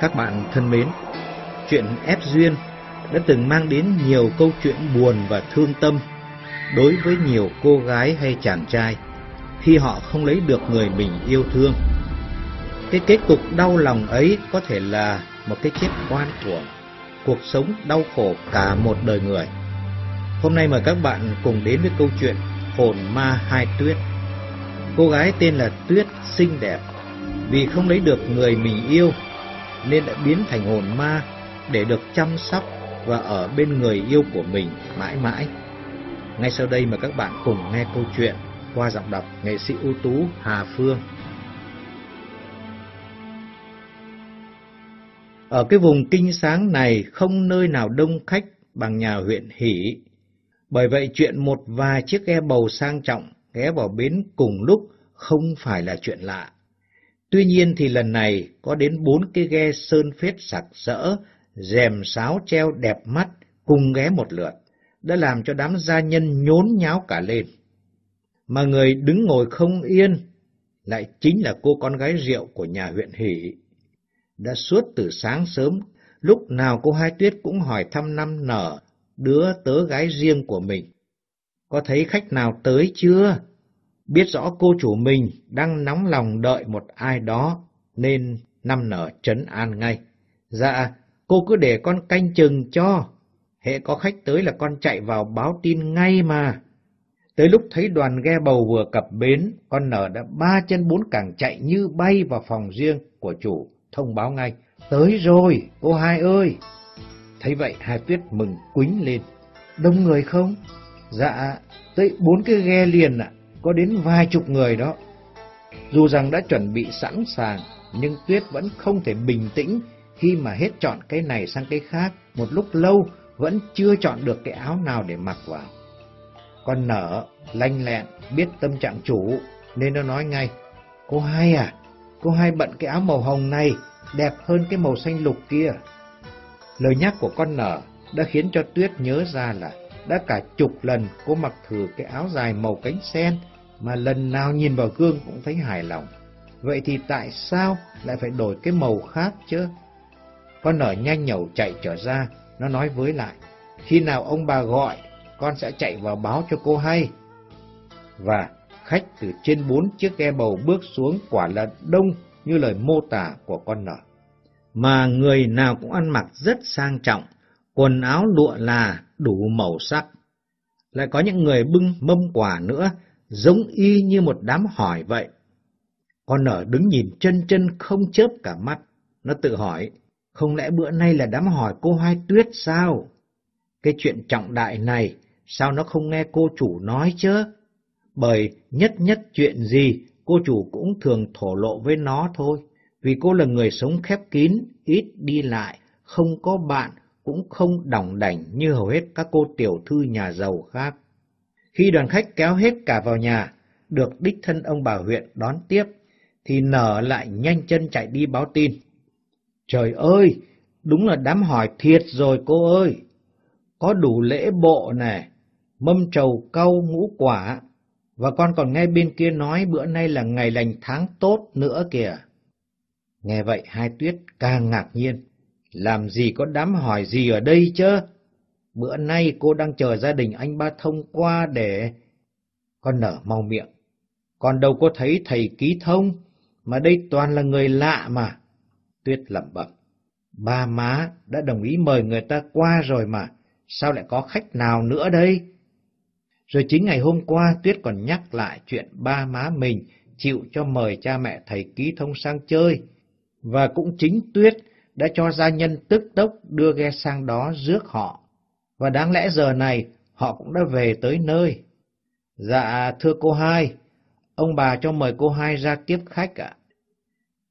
Các bạn thân mến, chuyện ép duyên đã từng mang đến nhiều câu chuyện buồn và thương tâm đối với nhiều cô gái hay chàng trai khi họ không lấy được người mình yêu thương. Cái kết cục đau lòng ấy có thể là một cái chết oan uổng, cuộc sống đau khổ cả một đời người. Hôm nay mời các bạn cùng đến với câu chuyện Hồn ma hai tuyết. Cô gái tên là Tuyết xinh đẹp, vì không lấy được người mình yêu nên đã biến thành hồn ma để được chăm sóc và ở bên người yêu của mình mãi mãi. Ngay sau đây mời các bạn cùng nghe câu chuyện qua giọng đọc nghệ sĩ ưu tú Hà Phương. Ở cái vùng kinh sáng này không nơi nào đông khách bằng nhà huyện Hỷ. Bởi vậy chuyện một vài chiếc ghe bầu sang trọng ghé vào bến cùng lúc không phải là chuyện lạ. Tuy nhiên thì lần này có đến bốn cái ghe sơn phết sặc sỡ, rèm sáo treo đẹp mắt cùng ghé một lượt, đã làm cho đám gia nhân nhốn nháo cả lên. Mà người đứng ngồi không yên lại chính là cô con gái rượu của nhà huyện Hỷ. Đã suốt từ sáng sớm, lúc nào cô Hai Tuyết cũng hỏi thăm năm nở đứa tớ gái riêng của mình. Có thấy khách nào tới chưa? Biết rõ cô chủ mình đang nóng lòng đợi một ai đó, nên năm nở trấn an ngay. Dạ, cô cứ để con canh chừng cho. Hệ có khách tới là con chạy vào báo tin ngay mà. Tới lúc thấy đoàn ghe bầu vừa cập bến, con nở đã ba chân bốn cẳng chạy như bay vào phòng riêng của chủ, thông báo ngay. Tới rồi, cô hai ơi! Thấy vậy hai tuyết mừng quính lên. Đông người không? Dạ, tới bốn cái ghe liền ạ có đến vài chục người đó. Dù rằng đã chuẩn bị sẵn sàng, nhưng Tuyết vẫn không thể bình tĩnh khi mà hết chọn cái này sang cái khác, một lúc lâu vẫn chưa chọn được cái áo nào để mặc vào. Con nở, lanh lẹn, biết tâm trạng chủ, nên nó nói ngay, cô hai à, cô hai bận cái áo màu hồng này, đẹp hơn cái màu xanh lục kia. Lời nhắc của con nở đã khiến cho Tuyết nhớ ra là đã cả chục lần cô mặc thử cái áo dài màu cánh sen mà lần nào nhìn vào gương cũng thấy hài lòng. Vậy thì tại sao lại phải đổi cái màu khác chứ? Con nở nhanh nhẩu chạy trở ra, nó nói với lại, khi nào ông bà gọi, con sẽ chạy vào báo cho cô hay. Và khách từ trên bốn chiếc ghe bầu bước xuống quả là đông như lời mô tả của con nở. Mà người nào cũng ăn mặc rất sang trọng, quần áo lụa là đủ màu sắc. Lại có những người bưng mâm quả nữa, giống y như một đám hỏi vậy. Con nở đứng nhìn chân chân không chớp cả mắt, nó tự hỏi, không lẽ bữa nay là đám hỏi cô Hai Tuyết sao? Cái chuyện trọng đại này, sao nó không nghe cô chủ nói chứ? Bởi nhất nhất chuyện gì, cô chủ cũng thường thổ lộ với nó thôi, vì cô là người sống khép kín, ít đi lại, không có bạn, cũng không đỏng đảnh như hầu hết các cô tiểu thư nhà giàu khác. Khi đoàn khách kéo hết cả vào nhà, được đích thân ông bà huyện đón tiếp, thì nở lại nhanh chân chạy đi báo tin. Trời ơi, đúng là đám hỏi thiệt rồi cô ơi! Có đủ lễ bộ này, mâm trầu cau ngũ quả, và con còn nghe bên kia nói bữa nay là ngày lành tháng tốt nữa kìa. Nghe vậy hai tuyết càng ngạc nhiên, làm gì có đám hỏi gì ở đây chứ? Bữa nay cô đang chờ gia đình anh ba thông qua để... Con nở mau miệng. Còn đâu có thấy thầy ký thông, mà đây toàn là người lạ mà. Tuyết lẩm bẩm. Ba má đã đồng ý mời người ta qua rồi mà, sao lại có khách nào nữa đây? Rồi chính ngày hôm qua Tuyết còn nhắc lại chuyện ba má mình chịu cho mời cha mẹ thầy ký thông sang chơi. Và cũng chính Tuyết đã cho gia nhân tức tốc đưa ghe sang đó rước họ, và đáng lẽ giờ này họ cũng đã về tới nơi. Dạ, thưa cô hai, ông bà cho mời cô hai ra tiếp khách ạ.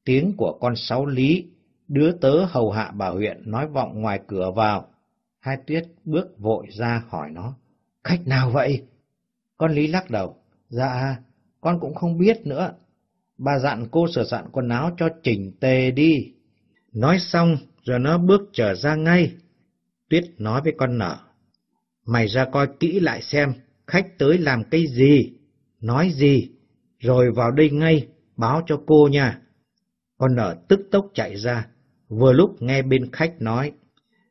Tiếng của con sáu lý, đứa tớ hầu hạ bà huyện nói vọng ngoài cửa vào. Hai tuyết bước vội ra hỏi nó, khách nào vậy? Con lý lắc đầu, dạ, con cũng không biết nữa. Bà dặn cô sửa soạn quần áo cho chỉnh tề đi. Nói xong rồi nó bước trở ra ngay. Tuyết nói với con nở. Mày ra coi kỹ lại xem khách tới làm cái gì, nói gì, rồi vào đây ngay, báo cho cô nha. Con nở tức tốc chạy ra, Vừa lúc nghe bên khách nói,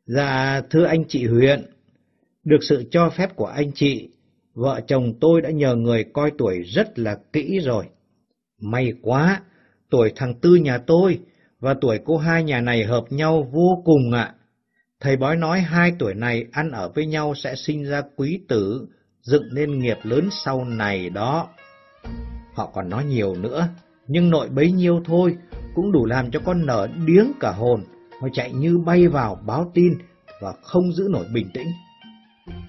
Dạ thưa anh chị huyện, được sự cho phép của anh chị, vợ chồng tôi đã nhờ người coi tuổi rất là kỹ rồi. May quá, tuổi thằng Tư nhà tôi và tuổi cô hai nhà này hợp nhau vô cùng ạ. Thầy bói nói hai tuổi này ăn ở với nhau sẽ sinh ra quý tử, dựng nên nghiệp lớn sau này đó. Họ còn nói nhiều nữa, nhưng nội bấy nhiêu thôi cũng đủ làm cho con nở điếng cả hồn, Nó chạy như bay vào báo tin và không giữ nổi bình tĩnh.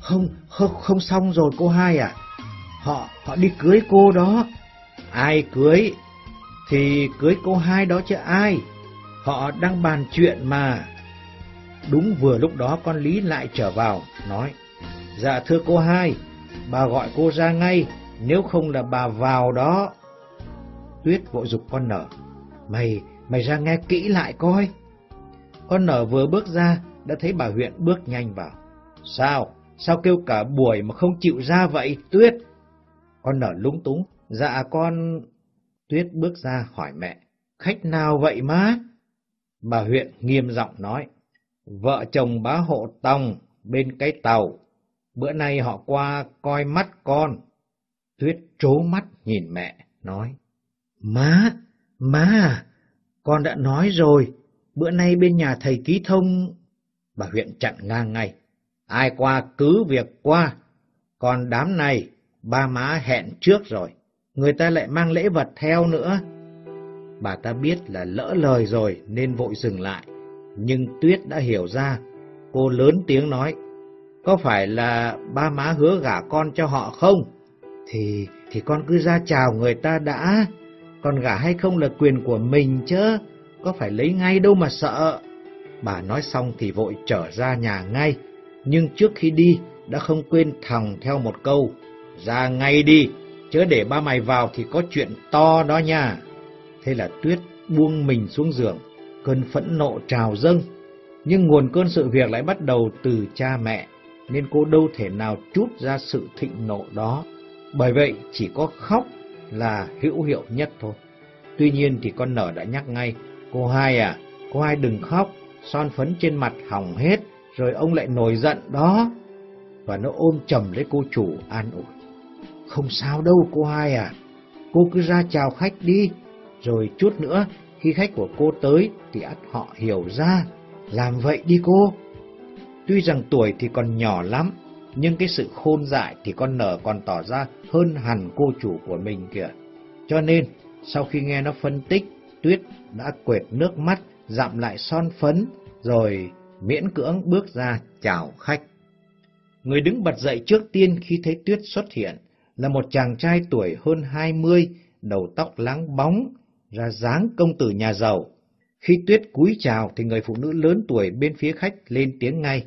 Không, không, không xong rồi cô hai à, họ, họ đi cưới cô đó. Ai cưới? Thì cưới cô hai đó chứ ai? Họ đang bàn chuyện mà. Đúng vừa lúc đó con Lý lại trở vào, nói, Dạ thưa cô hai, bà gọi cô ra ngay, nếu không là bà vào đó. Tuyết vội dục con nở, mày, mày ra nghe kỹ lại coi. Con nở vừa bước ra, đã thấy bà huyện bước nhanh vào. Sao? Sao kêu cả buổi mà không chịu ra vậy, Tuyết? Con nở lúng túng, dạ con... Tuyết bước ra hỏi mẹ, khách nào vậy má? Bà huyện nghiêm giọng nói, vợ chồng bá hộ tòng bên cái tàu, bữa nay họ qua coi mắt con. Tuyết trố mắt nhìn mẹ, nói, Má, má con đã nói rồi, bữa nay bên nhà thầy ký thông... Bà huyện chặn ngang ngay, ai qua cứ việc qua, còn đám này ba má hẹn trước rồi, người ta lại mang lễ vật theo nữa. Bà ta biết là lỡ lời rồi nên vội dừng lại, nhưng Tuyết đã hiểu ra, cô lớn tiếng nói, có phải là ba má hứa gả con cho họ không? Thì, thì con cứ ra chào người ta đã, còn gả hay không là quyền của mình chứ, có phải lấy ngay đâu mà sợ. Bà nói xong thì vội trở ra nhà ngay, nhưng trước khi đi đã không quên thằng theo một câu, ra ngay đi, chớ để ba mày vào thì có chuyện to đó nha. Thế là Tuyết buông mình xuống giường, cơn phẫn nộ trào dâng. Nhưng nguồn cơn sự việc lại bắt đầu từ cha mẹ, nên cô đâu thể nào trút ra sự thịnh nộ đó. Bởi vậy chỉ có khóc là hữu hiệu nhất thôi. Tuy nhiên thì con nở đã nhắc ngay, cô hai à, cô hai đừng khóc, son phấn trên mặt hỏng hết, rồi ông lại nổi giận đó. Và nó ôm chầm lấy cô chủ an ủi. Không sao đâu cô hai à, cô cứ ra chào khách đi, rồi chút nữa khi khách của cô tới thì ắt họ hiểu ra, làm vậy đi cô. Tuy rằng tuổi thì còn nhỏ lắm, nhưng cái sự khôn dại thì con nở còn tỏ ra hơn hẳn cô chủ của mình kìa. Cho nên, sau khi nghe nó phân tích, Tuyết đã quệt nước mắt, dặm lại son phấn, rồi miễn cưỡng bước ra chào khách. Người đứng bật dậy trước tiên khi thấy Tuyết xuất hiện là một chàng trai tuổi hơn hai mươi, đầu tóc láng bóng, ra dáng công tử nhà giàu. Khi Tuyết cúi chào thì người phụ nữ lớn tuổi bên phía khách lên tiếng ngay.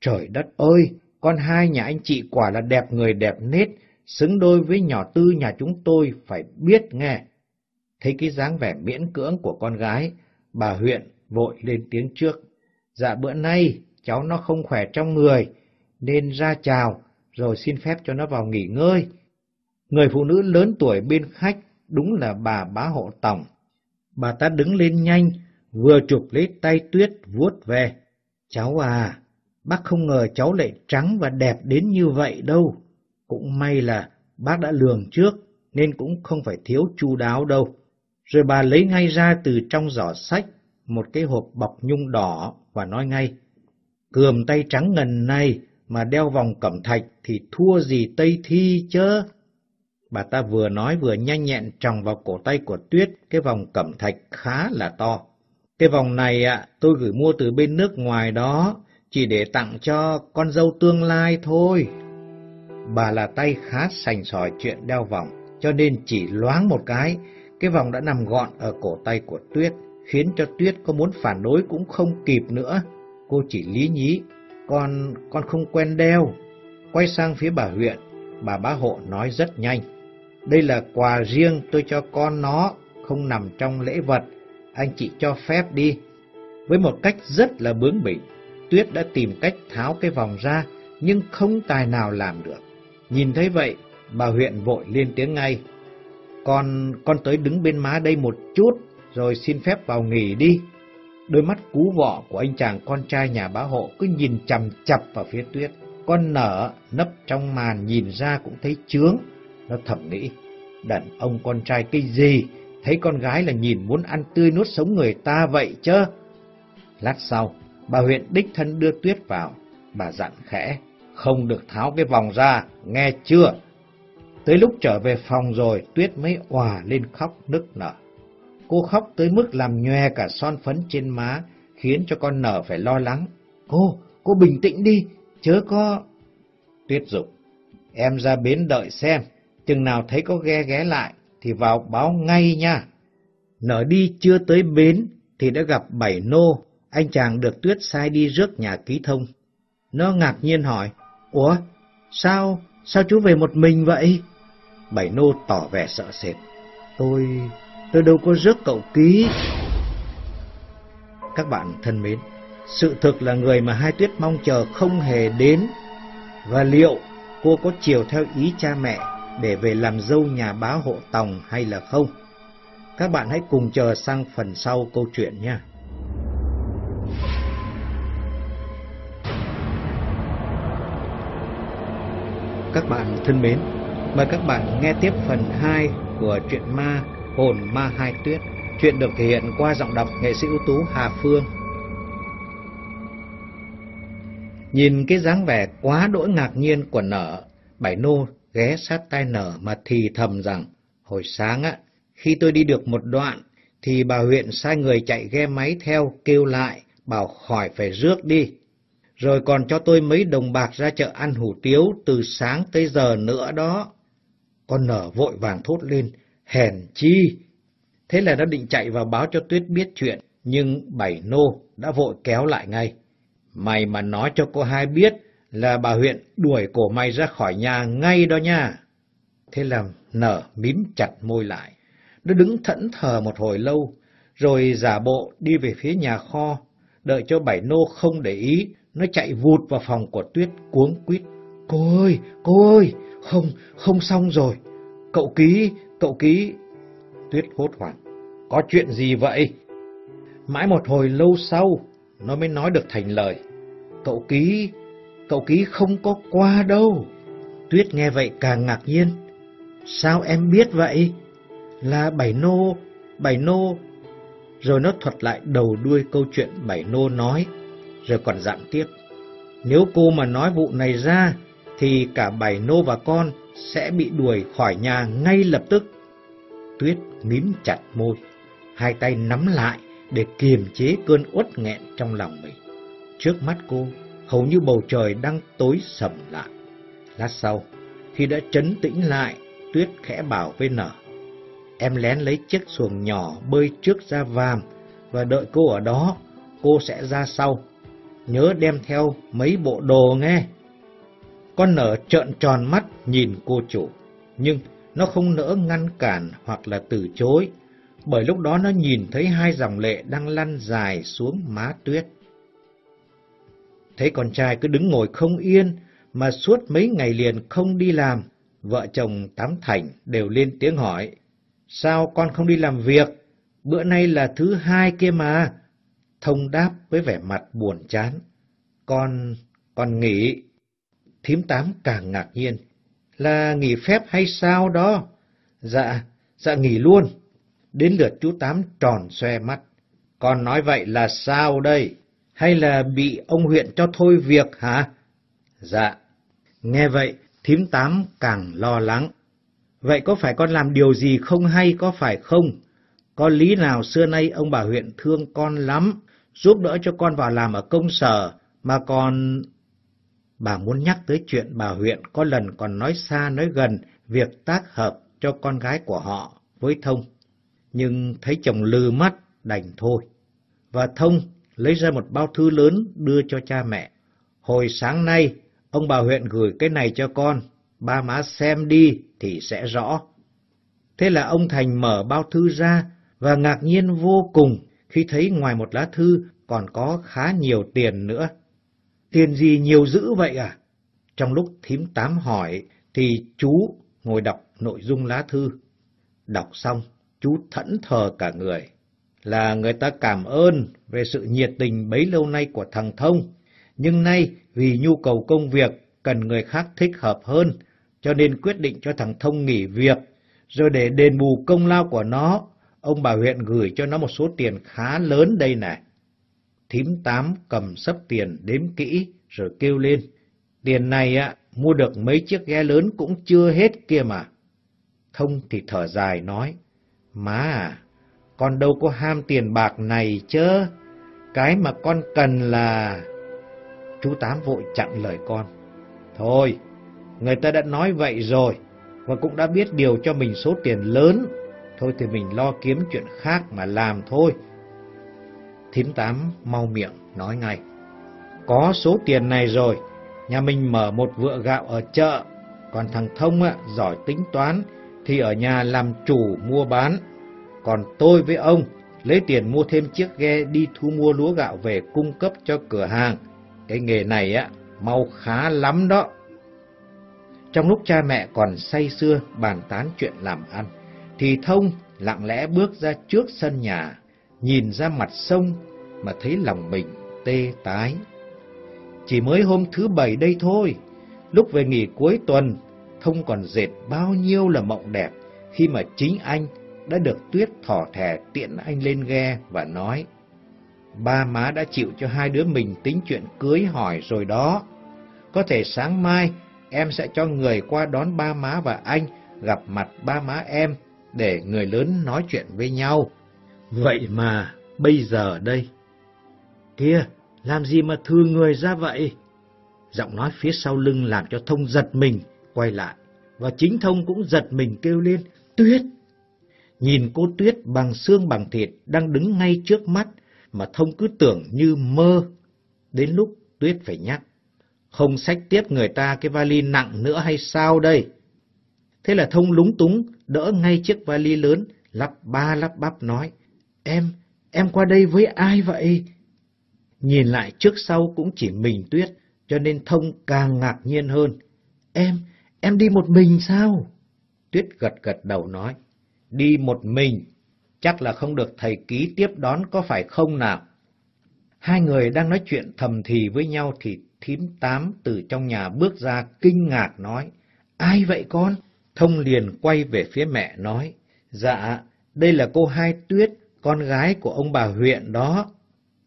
Trời đất ơi, con hai nhà anh chị quả là đẹp người đẹp nết, xứng đôi với nhỏ tư nhà chúng tôi phải biết nghe. Thấy cái dáng vẻ miễn cưỡng của con gái, bà huyện vội lên tiếng trước. Dạ bữa nay cháu nó không khỏe trong người, nên ra chào, rồi xin phép cho nó vào nghỉ ngơi. Người phụ nữ lớn tuổi bên khách đúng là bà bá hộ tổng. Bà ta đứng lên nhanh, vừa chụp lấy tay tuyết vuốt về. Cháu à, bác không ngờ cháu lại trắng và đẹp đến như vậy đâu. Cũng may là bác đã lường trước, nên cũng không phải thiếu chu đáo đâu. Rồi bà lấy ngay ra từ trong giỏ sách một cái hộp bọc nhung đỏ và nói ngay, Cườm tay trắng ngần này mà đeo vòng cẩm thạch thì thua gì Tây Thi chứ? Bà ta vừa nói vừa nhanh nhẹn tròng vào cổ tay của Tuyết cái vòng cẩm thạch khá là to. Cái vòng này ạ, tôi gửi mua từ bên nước ngoài đó, chỉ để tặng cho con dâu tương lai thôi. Bà là tay khá sành sỏi chuyện đeo vòng, cho nên chỉ loáng một cái, cái vòng đã nằm gọn ở cổ tay của Tuyết, khiến cho Tuyết có muốn phản đối cũng không kịp nữa. Cô chỉ lý nhí, con, con không quen đeo. Quay sang phía bà huyện, bà bá hộ nói rất nhanh. Đây là quà riêng tôi cho con nó, không nằm trong lễ vật, anh chị cho phép đi. Với một cách rất là bướng bỉnh, Tuyết đã tìm cách tháo cái vòng ra, nhưng không tài nào làm được. Nhìn thấy vậy, bà huyện vội lên tiếng ngay. Con, con tới đứng bên má đây một chút, rồi xin phép vào nghỉ đi. Đôi mắt cú vọ của anh chàng con trai nhà bá hộ cứ nhìn chằm chặp vào phía tuyết. Con nở nấp trong màn nhìn ra cũng thấy chướng. Nó thầm nghĩ, đàn ông con trai cái gì, thấy con gái là nhìn muốn ăn tươi nuốt sống người ta vậy chứ. Lát sau, bà huyện đích thân đưa tuyết vào, bà dặn khẽ, không được tháo cái vòng ra, nghe chưa? Tới lúc trở về phòng rồi, tuyết mới òa lên khóc nức nở. Cô khóc tới mức làm nhòe cả son phấn trên má, khiến cho con nở phải lo lắng. Cô, cô bình tĩnh đi, chớ có... Tuyết dục, em ra bến đợi xem, chừng nào thấy có ghe ghé lại, thì vào báo ngay nha. Nở đi chưa tới bến, thì đã gặp bảy nô, anh chàng được Tuyết sai đi rước nhà ký thông. Nó ngạc nhiên hỏi, Ủa, sao, sao chú về một mình vậy? Bảy nô tỏ vẻ sợ sệt. Tôi, tôi đâu có rước cậu ký. Các bạn thân mến, sự thực là người mà hai tuyết mong chờ không hề đến. Và liệu cô có chiều theo ý cha mẹ để về làm dâu nhà bá hộ tòng hay là không? Các bạn hãy cùng chờ sang phần sau câu chuyện nha. Các bạn thân mến, mời các bạn nghe tiếp phần 2 của truyện ma Hồn Ma Hai Tuyết. Chuyện được thể hiện qua giọng đọc nghệ sĩ ưu tú Hà Phương. Nhìn cái dáng vẻ quá đỗi ngạc nhiên của nở, bảy nô ghé sát tai nở mà thì thầm rằng, hồi sáng á, khi tôi đi được một đoạn, thì bà huyện sai người chạy ghe máy theo kêu lại, bảo khỏi phải rước đi rồi còn cho tôi mấy đồng bạc ra chợ ăn hủ tiếu từ sáng tới giờ nữa đó. Con nở vội vàng thốt lên, hèn chi. Thế là nó định chạy vào báo cho Tuyết biết chuyện, nhưng bảy nô đã vội kéo lại ngay. Mày mà nói cho cô hai biết là bà huyện đuổi cổ mày ra khỏi nhà ngay đó nha. Thế là nở mím chặt môi lại. Nó đứng thẫn thờ một hồi lâu, rồi giả bộ đi về phía nhà kho, đợi cho bảy nô không để ý, nó chạy vụt vào phòng của Tuyết cuống quýt. Cô ơi, cô ơi, không, không xong rồi. Cậu ký, cậu ký. Tuyết hốt hoảng. Có chuyện gì vậy? Mãi một hồi lâu sau, nó mới nói được thành lời. Cậu ký, cậu ký không có qua đâu. Tuyết nghe vậy càng ngạc nhiên. Sao em biết vậy? Là bảy nô, bảy nô. Rồi nó thuật lại đầu đuôi câu chuyện bảy nô nói rồi còn dặn tiếp. Nếu cô mà nói vụ này ra, thì cả bảy nô và con sẽ bị đuổi khỏi nhà ngay lập tức. Tuyết mím chặt môi, hai tay nắm lại để kiềm chế cơn uất nghẹn trong lòng mình. Trước mắt cô, hầu như bầu trời đang tối sầm lại. Lát sau, khi đã trấn tĩnh lại, Tuyết khẽ bảo với nở. Em lén lấy chiếc xuồng nhỏ bơi trước ra vàm và đợi cô ở đó, cô sẽ ra sau nhớ đem theo mấy bộ đồ nghe. Con nở trợn tròn mắt nhìn cô chủ, nhưng nó không nỡ ngăn cản hoặc là từ chối, bởi lúc đó nó nhìn thấy hai dòng lệ đang lăn dài xuống má tuyết. Thấy con trai cứ đứng ngồi không yên, mà suốt mấy ngày liền không đi làm, vợ chồng Tám Thành đều lên tiếng hỏi, sao con không đi làm việc? Bữa nay là thứ hai kia mà thông đáp với vẻ mặt buồn chán. Con, con nghỉ. Thím tám càng ngạc nhiên. Là nghỉ phép hay sao đó? Dạ, dạ nghỉ luôn. Đến lượt chú tám tròn xoe mắt. Con nói vậy là sao đây? Hay là bị ông huyện cho thôi việc hả? Dạ. Nghe vậy, thím tám càng lo lắng. Vậy có phải con làm điều gì không hay có phải không? Có lý nào xưa nay ông bà huyện thương con lắm, giúp đỡ cho con vào làm ở công sở, mà còn... Bà muốn nhắc tới chuyện bà huyện có lần còn nói xa nói gần việc tác hợp cho con gái của họ với Thông. Nhưng thấy chồng lư mắt đành thôi. Và Thông lấy ra một bao thư lớn đưa cho cha mẹ. Hồi sáng nay, ông bà huyện gửi cái này cho con, ba má xem đi thì sẽ rõ. Thế là ông Thành mở bao thư ra và ngạc nhiên vô cùng khi thấy ngoài một lá thư còn có khá nhiều tiền nữa. Tiền gì nhiều dữ vậy à? Trong lúc thím tám hỏi thì chú ngồi đọc nội dung lá thư. Đọc xong, chú thẫn thờ cả người là người ta cảm ơn về sự nhiệt tình bấy lâu nay của thằng Thông, nhưng nay vì nhu cầu công việc cần người khác thích hợp hơn, cho nên quyết định cho thằng Thông nghỉ việc, rồi để đền bù công lao của nó, ông bà huyện gửi cho nó một số tiền khá lớn đây này. Thím tám cầm sấp tiền đếm kỹ rồi kêu lên, tiền này ạ, mua được mấy chiếc ghe lớn cũng chưa hết kia mà. Thông thì thở dài nói, má à, con đâu có ham tiền bạc này chứ, cái mà con cần là... Chú Tám vội chặn lời con. Thôi, người ta đã nói vậy rồi, và cũng đã biết điều cho mình số tiền lớn. Thôi thì mình lo kiếm chuyện khác mà làm thôi. Thím Tám mau miệng nói ngay. Có số tiền này rồi, nhà mình mở một vựa gạo ở chợ, còn thằng Thông á, giỏi tính toán thì ở nhà làm chủ mua bán. Còn tôi với ông lấy tiền mua thêm chiếc ghe đi thu mua lúa gạo về cung cấp cho cửa hàng. Cái nghề này á, mau khá lắm đó. Trong lúc cha mẹ còn say xưa bàn tán chuyện làm ăn, thì Thông lặng lẽ bước ra trước sân nhà, nhìn ra mặt sông mà thấy lòng mình tê tái. Chỉ mới hôm thứ bảy đây thôi, lúc về nghỉ cuối tuần, Thông còn dệt bao nhiêu là mộng đẹp khi mà chính anh đã được Tuyết thỏ thẻ tiện anh lên ghe và nói Ba má đã chịu cho hai đứa mình tính chuyện cưới hỏi rồi đó. Có thể sáng mai em sẽ cho người qua đón ba má và anh gặp mặt ba má em để người lớn nói chuyện với nhau. Vậy mà bây giờ đây. Kia, làm gì mà thư người ra vậy? Giọng nói phía sau lưng làm cho Thông giật mình, quay lại. Và chính Thông cũng giật mình kêu lên, Tuyết! Nhìn cô Tuyết bằng xương bằng thịt đang đứng ngay trước mắt, mà Thông cứ tưởng như mơ. Đến lúc Tuyết phải nhắc, không xách tiếp người ta cái vali nặng nữa hay sao đây? Thế là Thông lúng túng, đỡ ngay chiếc vali lớn, lắp ba lắp bắp nói, Em, em qua đây với ai vậy? Nhìn lại trước sau cũng chỉ mình Tuyết, cho nên Thông càng ngạc nhiên hơn. Em, em đi một mình sao? Tuyết gật gật đầu nói, đi một mình, chắc là không được thầy ký tiếp đón có phải không nào? Hai người đang nói chuyện thầm thì với nhau thì thím tám từ trong nhà bước ra kinh ngạc nói, ai vậy con? Thông liền quay về phía mẹ nói, dạ, đây là cô Hai Tuyết, con gái của ông bà huyện đó.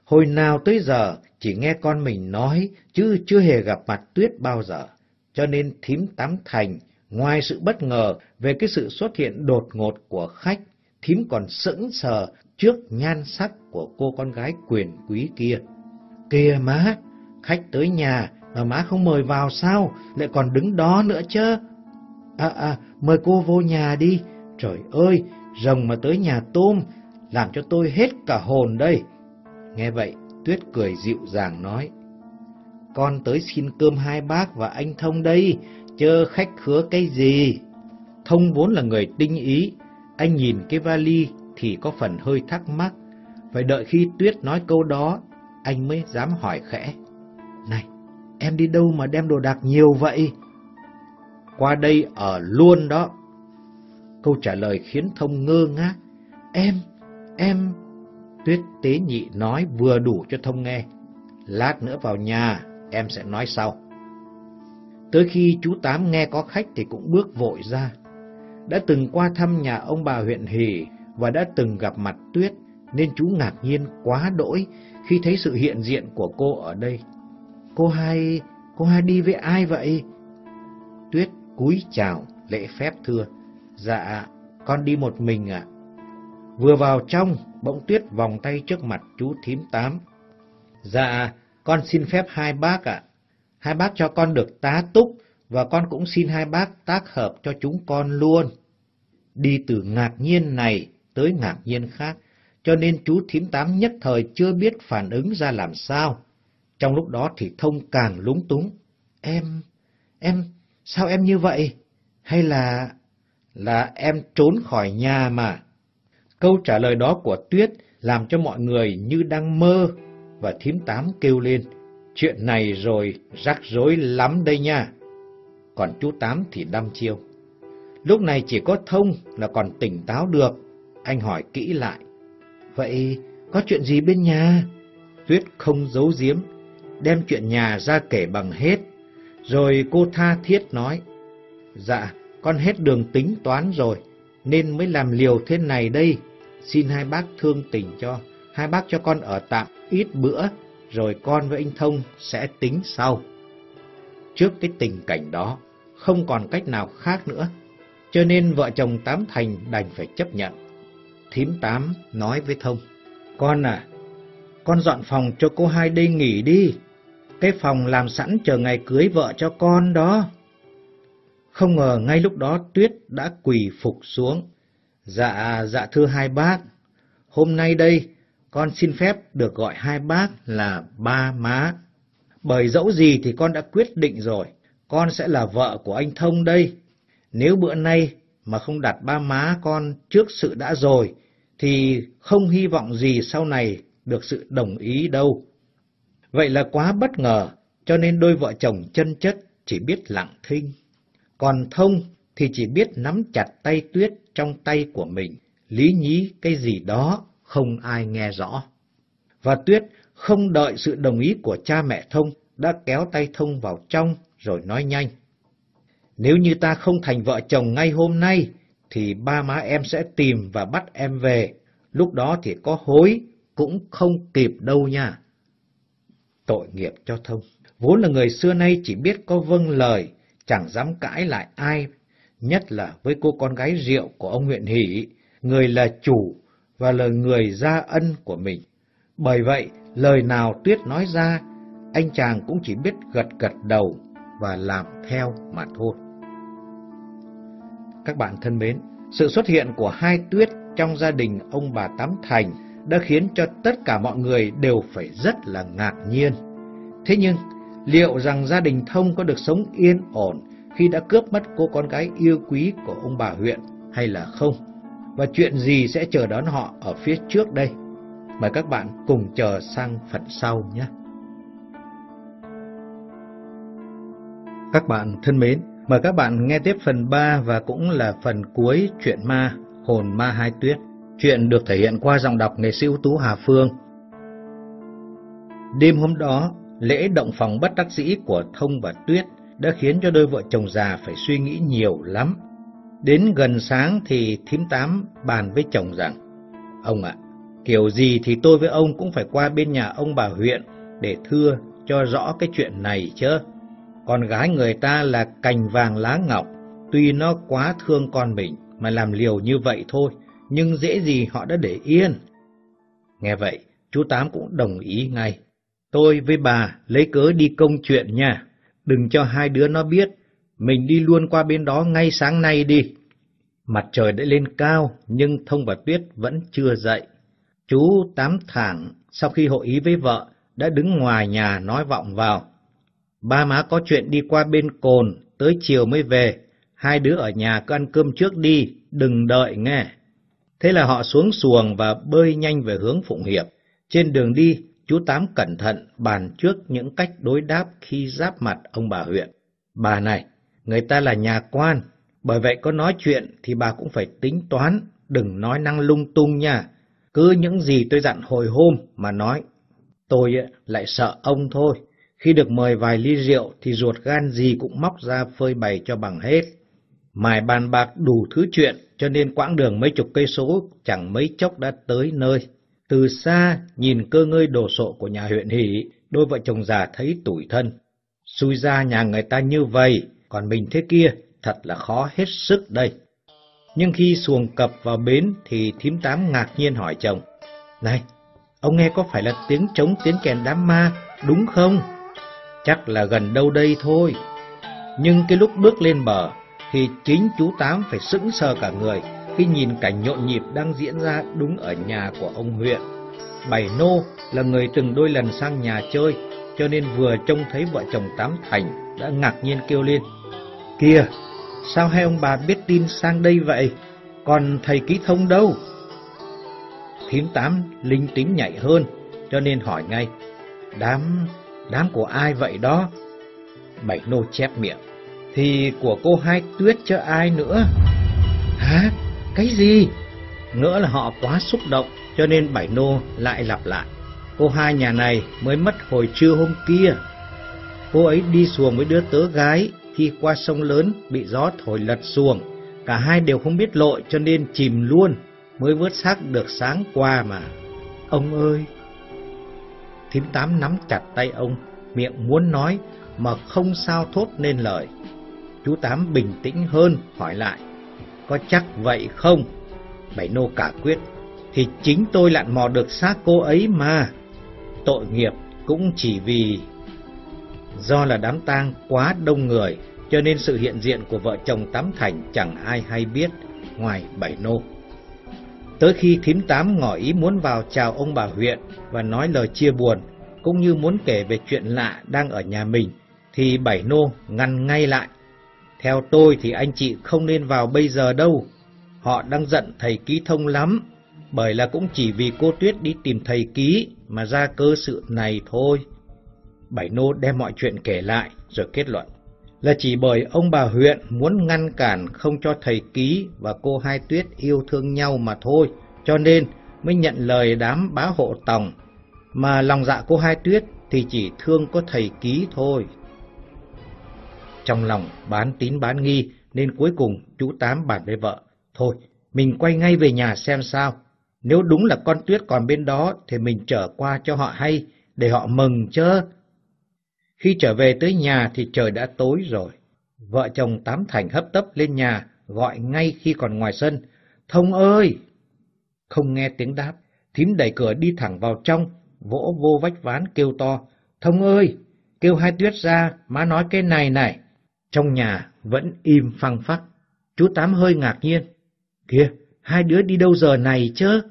Hồi nào tới giờ chỉ nghe con mình nói, chứ chưa hề gặp mặt Tuyết bao giờ. Cho nên thím tám thành, ngoài sự bất ngờ về cái sự xuất hiện đột ngột của khách, thím còn sững sờ trước nhan sắc của cô con gái quyền quý kia. Kìa má, khách tới nhà mà má không mời vào sao, lại còn đứng đó nữa chứ. À à, mời cô vô nhà đi. Trời ơi, rồng mà tới nhà tôm, làm cho tôi hết cả hồn đây. Nghe vậy, Tuyết cười dịu dàng nói. Con tới xin cơm hai bác và anh Thông đây, chơ khách khứa cái gì? Thông vốn là người tinh ý, anh nhìn cái vali thì có phần hơi thắc mắc. Phải đợi khi Tuyết nói câu đó, anh mới dám hỏi khẽ. Này, em đi đâu mà đem đồ đạc nhiều vậy? Qua đây ở luôn đó. Câu trả lời khiến Thông ngơ ngác. Em, em... Tuyết tế nhị nói vừa đủ cho Thông nghe. Lát nữa vào nhà, em sẽ nói sau. Tới khi chú Tám nghe có khách thì cũng bước vội ra. Đã từng qua thăm nhà ông bà huyện Hỷ và đã từng gặp mặt Tuyết, nên chú ngạc nhiên quá đỗi khi thấy sự hiện diện của cô ở đây. Cô hai, cô hai đi với ai vậy? Tuyết cúi chào, lễ phép thưa. Dạ, con đi một mình ạ. Vừa vào trong, bỗng Tuyết vòng tay trước mặt chú thím tám. Dạ, con xin phép hai bác ạ. Hai bác cho con được tá túc, và con cũng xin hai bác tác hợp cho chúng con luôn. Đi từ ngạc nhiên này tới ngạc nhiên khác, cho nên chú thím tám nhất thời chưa biết phản ứng ra làm sao. Trong lúc đó thì thông càng lúng túng. Em, em, sao em như vậy? Hay là... là em trốn khỏi nhà mà? Câu trả lời đó của Tuyết làm cho mọi người như đang mơ, và thím tám kêu lên. Chuyện này rồi rắc rối lắm đây nha. Còn chú Tám thì đăm chiêu. Lúc này chỉ có thông là còn tỉnh táo được. Anh hỏi kỹ lại. Vậy có chuyện gì bên nhà? Tuyết không giấu giếm, đem chuyện nhà ra kể bằng hết. Rồi cô tha thiết nói, Dạ, con hết đường tính toán rồi, nên mới làm liều thế này đây. Xin hai bác thương tình cho, hai bác cho con ở tạm ít bữa, rồi con với anh Thông sẽ tính sau. Trước cái tình cảnh đó, không còn cách nào khác nữa, cho nên vợ chồng Tám Thành đành phải chấp nhận. Thím Tám nói với Thông, Con à, con dọn phòng cho cô hai đây nghỉ đi, cái phòng làm sẵn chờ ngày cưới vợ cho con đó. Không ngờ ngay lúc đó Tuyết đã quỳ phục xuống. Dạ, dạ thưa hai bác, hôm nay đây con xin phép được gọi hai bác là ba má. Bởi dẫu gì thì con đã quyết định rồi, con sẽ là vợ của anh Thông đây. Nếu bữa nay mà không đặt ba má con trước sự đã rồi, thì không hy vọng gì sau này được sự đồng ý đâu. Vậy là quá bất ngờ, cho nên đôi vợ chồng chân chất chỉ biết lặng thinh. Còn Thông thì chỉ biết nắm chặt tay Tuyết trong tay của mình, lý nhí cái gì đó không ai nghe rõ. Và Tuyết không đợi sự đồng ý của cha mẹ Thông, đã kéo tay Thông vào trong rồi nói nhanh. Nếu như ta không thành vợ chồng ngay hôm nay, thì ba má em sẽ tìm và bắt em về, lúc đó thì có hối cũng không kịp đâu nha. Tội nghiệp cho Thông, vốn là người xưa nay chỉ biết có vâng lời, chẳng dám cãi lại ai, nhất là với cô con gái rượu của ông huyện Hỷ, người là chủ và lời người gia ân của mình. Bởi vậy, lời nào Tuyết nói ra, anh chàng cũng chỉ biết gật gật đầu và làm theo mà thôi. Các bạn thân mến, sự xuất hiện của hai Tuyết trong gia đình ông bà Tám Thành đã khiến cho tất cả mọi người đều phải rất là ngạc nhiên. Thế nhưng, liệu rằng gia đình Thông có được sống yên ổn khi đã cướp mất cô con gái yêu quý của ông bà huyện hay là không? Và chuyện gì sẽ chờ đón họ ở phía trước đây? Mời các bạn cùng chờ sang phần sau nhé. Các bạn thân mến, mời các bạn nghe tiếp phần 3 và cũng là phần cuối chuyện ma Hồn Ma Hai Tuyết. Chuyện được thể hiện qua giọng đọc nghệ sĩ ưu tú Hà Phương. Đêm hôm đó, lễ động phòng bất đắc dĩ của Thông và Tuyết đã khiến cho đôi vợ chồng già phải suy nghĩ nhiều lắm. Đến gần sáng thì thím tám bàn với chồng rằng, Ông ạ, kiểu gì thì tôi với ông cũng phải qua bên nhà ông bà huyện để thưa cho rõ cái chuyện này chứ. Con gái người ta là cành vàng lá ngọc, tuy nó quá thương con mình mà làm liều như vậy thôi, nhưng dễ gì họ đã để yên. Nghe vậy, chú Tám cũng đồng ý ngay. Tôi với bà lấy cớ đi công chuyện nha, đừng cho hai đứa nó biết, mình đi luôn qua bên đó ngay sáng nay đi. Mặt trời đã lên cao, nhưng Thông và Tuyết vẫn chưa dậy. Chú Tám thẳng, sau khi hội ý với vợ, đã đứng ngoài nhà nói vọng vào. Ba má có chuyện đi qua bên cồn, tới chiều mới về. Hai đứa ở nhà cứ ăn cơm trước đi, đừng đợi nghe. Thế là họ xuống xuồng và bơi nhanh về hướng Phụng Hiệp. Trên đường đi, chú Tám cẩn thận bàn trước những cách đối đáp khi giáp mặt ông bà huyện. Bà này, người ta là nhà quan, bởi vậy có nói chuyện thì bà cũng phải tính toán, đừng nói năng lung tung nha. Cứ những gì tôi dặn hồi hôm mà nói. Tôi lại sợ ông thôi. Khi được mời vài ly rượu thì ruột gan gì cũng móc ra phơi bày cho bằng hết. Mài bàn bạc đủ thứ chuyện cho nên quãng đường mấy chục cây số chẳng mấy chốc đã tới nơi. Từ xa nhìn cơ ngơi đồ sộ của nhà huyện hỷ, đôi vợ chồng già thấy tủi thân. Xui ra nhà người ta như vậy, còn mình thế kia thật là khó hết sức đây. Nhưng khi xuồng cập vào bến thì thím tám ngạc nhiên hỏi chồng. Này, ông nghe có phải là tiếng trống tiếng kèn đám ma, đúng không? Chắc là gần đâu đây thôi. Nhưng cái lúc bước lên bờ thì chính chú Tám phải sững sờ cả người khi nhìn cảnh nhộn nhịp đang diễn ra đúng ở nhà của ông huyện. Bảy Nô là người từng đôi lần sang nhà chơi, cho nên vừa trông thấy vợ chồng Tám Thành đã ngạc nhiên kêu lên. Kìa, sao hai ông bà biết tin sang đây vậy? Còn thầy ký thông đâu? Thím Tám linh tính nhạy hơn, cho nên hỏi ngay. Đám, đám của ai vậy đó? Bảy Nô chép miệng. Thì của cô hai tuyết cho ai nữa? Hả? Cái gì? Nữa là họ quá xúc động cho nên Bảy Nô lại lặp lại. Cô hai nhà này mới mất hồi trưa hôm kia. Cô ấy đi xuồng với đứa tớ gái, khi qua sông lớn bị gió thổi lật xuồng. Cả hai đều không biết lội cho nên chìm luôn, mới vớt xác được sáng qua mà. Ông ơi! Thím tám nắm chặt tay ông, miệng muốn nói mà không sao thốt nên lời. Chú Tám bình tĩnh hơn, hỏi lại, có chắc vậy không? Bảy nô cả quyết, thì chính tôi lặn mò được xác cô ấy mà. Tội nghiệp cũng chỉ vì do là đám tang quá đông người, cho nên sự hiện diện của vợ chồng Tám Thành chẳng ai hay biết, ngoài bảy nô. Tới khi thím tám ngỏ ý muốn vào chào ông bà huyện và nói lời chia buồn, cũng như muốn kể về chuyện lạ đang ở nhà mình, thì bảy nô ngăn ngay lại. Theo tôi thì anh chị không nên vào bây giờ đâu. Họ đang giận thầy ký thông lắm, bởi là cũng chỉ vì cô Tuyết đi tìm thầy ký mà ra cơ sự này thôi. Bảy nô đem mọi chuyện kể lại rồi kết luận là chỉ bởi ông bà huyện muốn ngăn cản không cho thầy ký và cô Hai Tuyết yêu thương nhau mà thôi, cho nên mới nhận lời đám bá hộ tòng, mà lòng dạ cô Hai Tuyết thì chỉ thương có thầy ký thôi. Trong lòng bán tín bán nghi nên cuối cùng chú Tám bàn với vợ, thôi mình quay ngay về nhà xem sao, nếu đúng là con Tuyết còn bên đó thì mình trở qua cho họ hay, để họ mừng chớ. Khi trở về tới nhà thì trời đã tối rồi. Vợ chồng Tám Thành hấp tấp lên nhà, gọi ngay khi còn ngoài sân. Thông ơi! Không nghe tiếng đáp, thím đẩy cửa đi thẳng vào trong, vỗ vô vách ván kêu to. Thông ơi! Kêu hai tuyết ra, má nói cái này này. Trong nhà vẫn im phăng phắc. Chú Tám hơi ngạc nhiên. Kìa, hai đứa đi đâu giờ này chứ?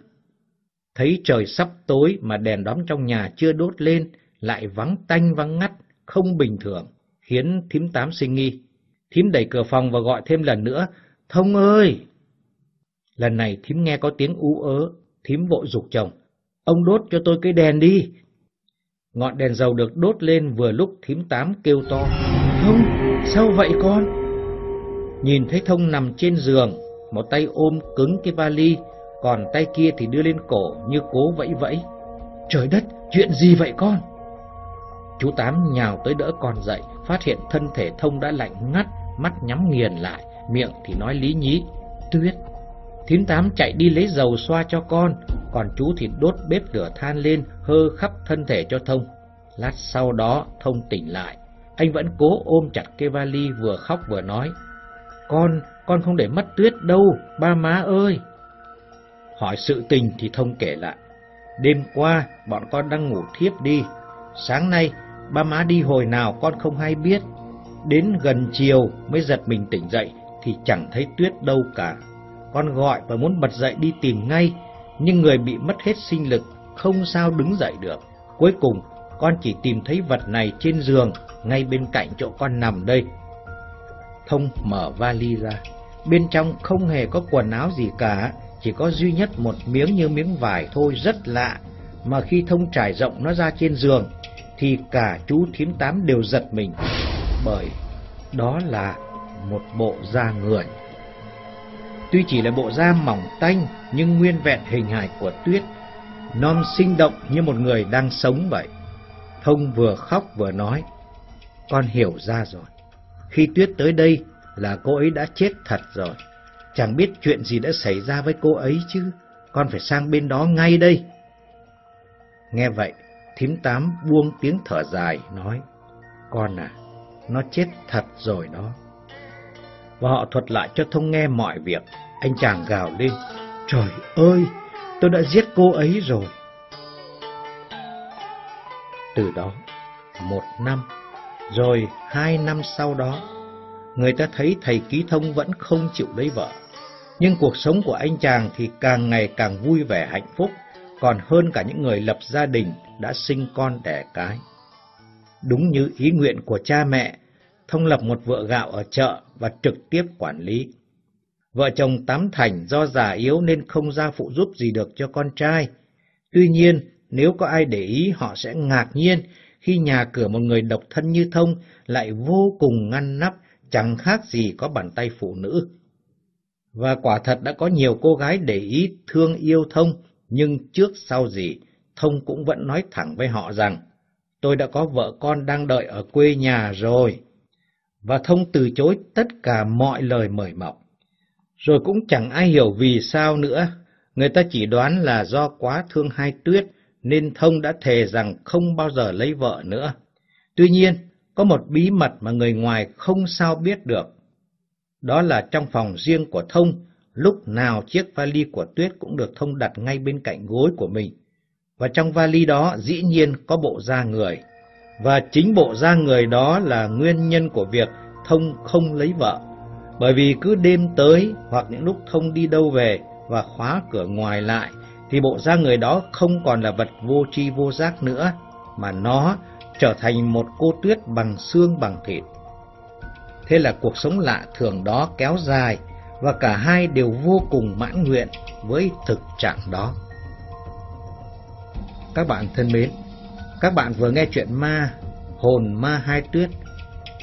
Thấy trời sắp tối mà đèn đóm trong nhà chưa đốt lên, lại vắng tanh vắng ngắt, không bình thường, khiến thím tám sinh nghi. Thím đẩy cửa phòng và gọi thêm lần nữa, Thông ơi! Lần này thím nghe có tiếng ú ớ, thím vội dục chồng, ông đốt cho tôi cái đèn đi. Ngọn đèn dầu được đốt lên vừa lúc thím tám kêu to, Thông, sao vậy con? Nhìn thấy Thông nằm trên giường, một tay ôm cứng cái vali, còn tay kia thì đưa lên cổ như cố vẫy vẫy. Trời đất, chuyện gì vậy con? Chú Tám nhào tới đỡ con dậy, phát hiện thân thể thông đã lạnh ngắt, mắt nhắm nghiền lại, miệng thì nói lý nhí. Tuyết! Thím Tám chạy đi lấy dầu xoa cho con, còn chú thì đốt bếp lửa than lên, hơ khắp thân thể cho thông. Lát sau đó, thông tỉnh lại. Anh vẫn cố ôm chặt cái vali vừa khóc vừa nói. Con, con không để mất tuyết đâu, ba má ơi! Hỏi sự tình thì thông kể lại. Đêm qua, bọn con đang ngủ thiếp đi. Sáng nay, ba má đi hồi nào con không hay biết. Đến gần chiều mới giật mình tỉnh dậy thì chẳng thấy tuyết đâu cả. Con gọi và muốn bật dậy đi tìm ngay, nhưng người bị mất hết sinh lực, không sao đứng dậy được. Cuối cùng, con chỉ tìm thấy vật này trên giường, ngay bên cạnh chỗ con nằm đây. Thông mở vali ra, bên trong không hề có quần áo gì cả, chỉ có duy nhất một miếng như miếng vải thôi rất lạ, mà khi Thông trải rộng nó ra trên giường, thì cả chú thím tám đều giật mình, bởi đó là một bộ da người. Tuy chỉ là bộ da mỏng tanh, nhưng nguyên vẹn hình hài của Tuyết, non sinh động như một người đang sống vậy. Thông vừa khóc vừa nói, con hiểu ra rồi. Khi Tuyết tới đây là cô ấy đã chết thật rồi. Chẳng biết chuyện gì đã xảy ra với cô ấy chứ, con phải sang bên đó ngay đây. Nghe vậy, thím tám buông tiếng thở dài, nói, Con à, nó chết thật rồi đó. Và họ thuật lại cho Thông nghe mọi việc, anh chàng gào lên, Trời ơi, tôi đã giết cô ấy rồi. Từ đó, một năm, rồi hai năm sau đó, người ta thấy thầy Ký Thông vẫn không chịu lấy vợ. Nhưng cuộc sống của anh chàng thì càng ngày càng vui vẻ hạnh phúc, còn hơn cả những người lập gia đình đã sinh con đẻ cái. Đúng như ý nguyện của cha mẹ, Thông lập một vựa gạo ở chợ và trực tiếp quản lý. Vợ chồng Tám Thành do già yếu nên không ra phụ giúp gì được cho con trai. Tuy nhiên, nếu có ai để ý họ sẽ ngạc nhiên khi nhà cửa một người độc thân như Thông lại vô cùng ngăn nắp, chẳng khác gì có bàn tay phụ nữ. Và quả thật đã có nhiều cô gái để ý thương yêu Thông, Nhưng trước sau gì, Thông cũng vẫn nói thẳng với họ rằng, tôi đã có vợ con đang đợi ở quê nhà rồi. Và Thông từ chối tất cả mọi lời mời mọc. Rồi cũng chẳng ai hiểu vì sao nữa, người ta chỉ đoán là do quá thương hai tuyết, nên Thông đã thề rằng không bao giờ lấy vợ nữa. Tuy nhiên, có một bí mật mà người ngoài không sao biết được. Đó là trong phòng riêng của Thông, lúc nào chiếc vali của Tuyết cũng được Thông đặt ngay bên cạnh gối của mình. Và trong vali đó dĩ nhiên có bộ da người. Và chính bộ da người đó là nguyên nhân của việc Thông không lấy vợ. Bởi vì cứ đêm tới hoặc những lúc Thông đi đâu về và khóa cửa ngoài lại, thì bộ da người đó không còn là vật vô tri vô giác nữa, mà nó trở thành một cô tuyết bằng xương bằng thịt. Thế là cuộc sống lạ thường đó kéo dài và cả hai đều vô cùng mãn nguyện với thực trạng đó. Các bạn thân mến, các bạn vừa nghe chuyện ma Hồn Ma Hai Tuyết,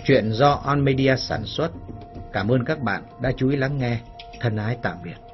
chuyện do On Media sản xuất. Cảm ơn các bạn đã chú ý lắng nghe. Thân ái tạm biệt.